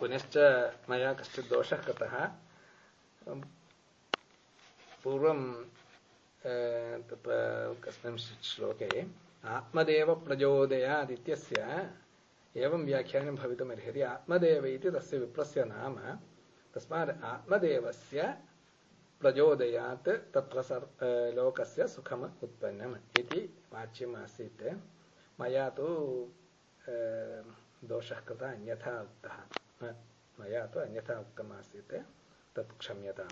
पुनश्च मया कश्चित् दोषः कृतः। पूर्वं श्लोके आत्मदेव प्रचोदयात् इत्यस्य एवं व्याख्यानं भवितुमर्हति। आत्मदेव इति तस्य विप्रस्य नाम। तस्मात् आत्मदेवस्य प्रचोदयात् तत्र लोकस्य सुखम् उत्पन्नम् इति वाच्यम् आसीत् मया तु दोषः कृतः अन्यथा उक्तः। मया तु अन्यथा उक्तमासीत् तत् क्षम्यताम्।